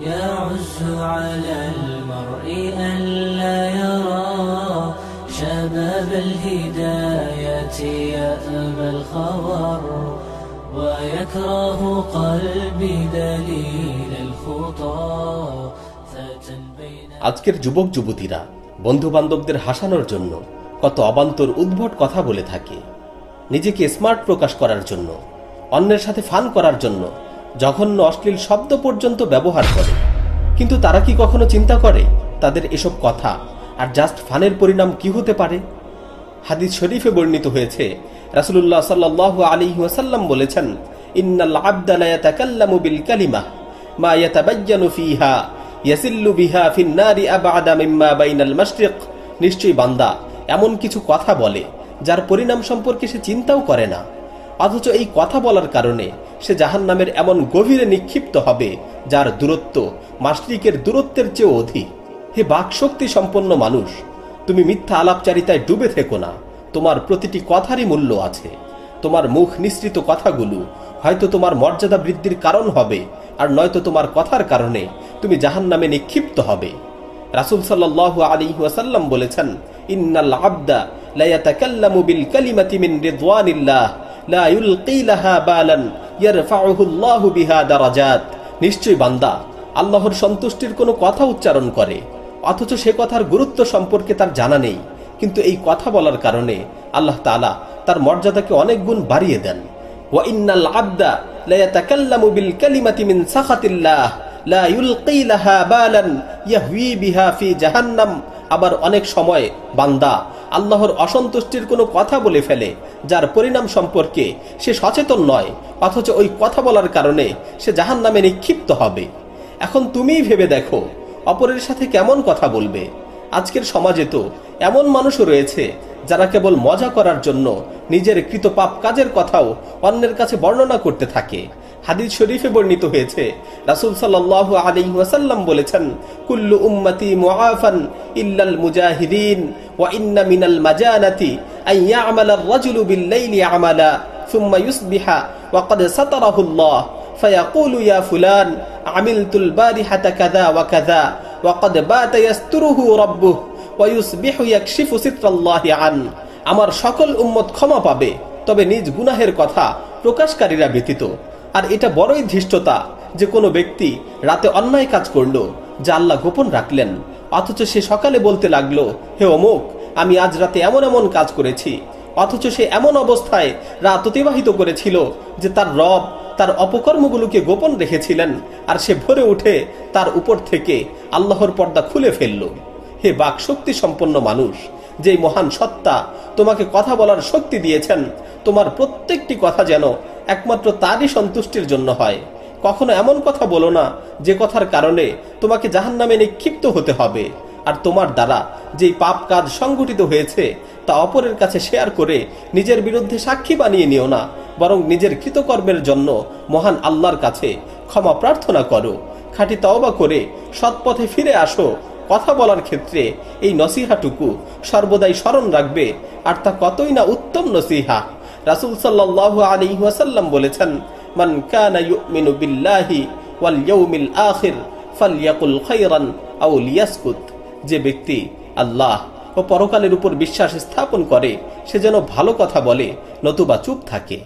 يعز على المرء ألا يرى شباب الهداية يأبى الخبر ويكره قلبي دليل الخطى فتى بين আজকের যুবক যুবতীরা বন্ধু বান্ধবদের হাসানোর জন্য কত অবান্তর উদ্ভট কথা বলে থাকে নিজেকে স্মার্ট প্রকাশ করার জন্য অন্যের সাথে ফান করার জন্য জঘন্য অশ্লীল শব্দ পর্যন্ত ব্যবহার করে। কিন্তু তারা কি কখনো চিন্তা করে তাদের এসব কথা? আর জাস্ট ফানের পরিণাম কি হতে পারে? হাদিস শরীফে বর্ণিত হয়েছে, রাসূলুল্লাহ সাল্লাল্লাহু আলী ওয়াসাল্লাম বলেছেন, ইন্নাল আবদা লা বিল কালিমা, মা ইয়াতাবায়্যানু ফিহা, ইয়াসিল্লু বিহা ফিন নারি আবআদা মিম্মা বাইনাল মাশরিক। নিশ্চয়ই বান্দা এমন কিছু কথা বলে, যার পরিণাম সম্পর্কে সে চিন্তাও করে না। অথচ এই কথা বলার কারণে সে জাহান্নামের এমন গভীরে নিক্ষিপ্ত হবে, যার দূরত্ব মাশরিকের দূরত্বের চেয়েও অধিক। হে বাকশক্তি সম্পন্ন মানুষ, তুমি মিথ্যা আলাপচারিতায় ডুবে থেকো না। তোমার প্রতিটি কথারই মূল্য আছে। তোমার মুখ নিঃসৃত কথাগুলো হয়তো তোমার মর্যাদা বৃদ্ধির কারণ হবে, আর নয়তো তোমার কথার কারণে তুমি জাহান নামে নিক্ষিপ্ত হবে। রাসুল সাল্লাহ আলী ওয়াসাল্লাম বলেছেন, ইন্নাল আবদা লা ইয়াতাকাল্লামু বিল কালিমাতি মিন রিদওয়ানিল্লাহ। লা ইউলকি লাহা বালান নিশ্চয় বান্দা, আল্লাহর সন্তুষ্টির কোনো কথা উচ্চারণ করে, অথচ সে কথার গুরুত্ব সম্পর্কে তার জানা নেই। কিন্তু এই কথা বলার কারণে আল্লাহ তাআলা তার মর্যাদাকে অনেক গুণ বাড়িয়ে দেন। ওয়া ইন্নাল আবদা লা ইয়াতাকাল্লামু বিল কালিমাতি মিন সাখাতিল্লাহ, লা ইউলকি লাহা বালান ইয়াহউই বিহা ফি জাহান্নাম আবার অনেক সময় বান্দা আল্লাহর অসন্তুষ্টির কোনো কথা বলে ফেলে, যার পরিণাম সম্পর্কে সে সচেতন নয়, অথচ ওই কথা বলার কারণে সে জাহান নামে নিক্ষিপ্ত হবে। এখন তুমিই ভেবে দেখো, অপরের সাথে কেমন কথা বলবে। আজকের সমাজে তো এমন মানুষও রয়েছে, যারা কেবল মজা করার জন্য নিজের কৃতপাপ কাজের কথাও অন্যের কাছে বর্ণনা করতে থাকে। হাদিস শরীফে বর্ণিত হয়েছে রাসূল সাল্লাল্লাহু আলাইহি ওয়াসাল্লাম বলেছেন কুল্লু উম্মতি মুআফান ইল্লাল মুজাহিদিন ওয়া ইন্না মিনাল মাজানাতি আন ইয়া'মালা আর-রাজুলু বিল-লাইলি আমালা ثم يصبح وقد ستره الله فيقول يا فلان عملت البارحة كذا وكذا وقد بات يستره ربه ويصبح يكشف ستر الله عنه আমার সকল উম্মত ক্ষমা পাবে তবে নিজ গুনাহের কথা প্রকাশকারীরা ব্যতীত আর এটা বড়ই ধৃষ্টতা যে কোনো ব্যক্তি রাতে অন্যায় কাজ করল, যা আল্লাহ গোপন রাখলেন। অথচ সে সকালে বলতে লাগল, হে অমুক, আমি আজ রাতে এমন এমন কাজ করেছি। অথচ সে এমন অবস্থায় রাত অতিবাহিত করেছিল যে তার রব তার অপকর্মগুলোকে গোপন রেখেছিলেন আর সে ভরে উঠে তার উপর থেকে আল্লাহর পর্দা খুলে ফেলল। হে বাক শক্তি সম্পন্ন মানুষ, যেই মহান সত্তা তোমাকে কথা বলার শক্তি দিয়েছেন, তোমার প্রত্যেকটি কথা যেন একমাত্র তারই সন্তুষ্টির জন্য হয়। কখনো এমন কথা বলো না যে কথার কারণে তোমাকে জাহান নামে নিক্ষিপ্ত হতে হবে। আর তোমার দ্বারা যেই পাপ কাজ সংগঠিত হয়েছে, তা অপরের কাছে শেয়ার করে নিজের বিরুদ্ধে সাক্ষী বানিয়ে নিও না, বরং নিজের কৃতকর্মের জন্য মহান আল্লাহর কাছে ক্ষমা প্রার্থনা করো। খাঁটি তওবা করে সৎপথে ফিরে আসো। কথা বলার ক্ষেত্রে এই নসিহাটুকু সর্বদাই স্মরণ রাখবে, আর তা কতই না উত্তম নসিহা। রাসুল সাল্লাহ আলী ওয়াসাল্লাম বলেছেন, মান কানা বিল্লাহি ওয়াল আখির ফালইয়াকুল খায়রান আও যে ব্যক্তি আল্লাহ ও পরকালের উপর বিশ্বাস স্থাপন করে, সে যেন ভালো কথা বলে, নতুবা চুপ থাকে।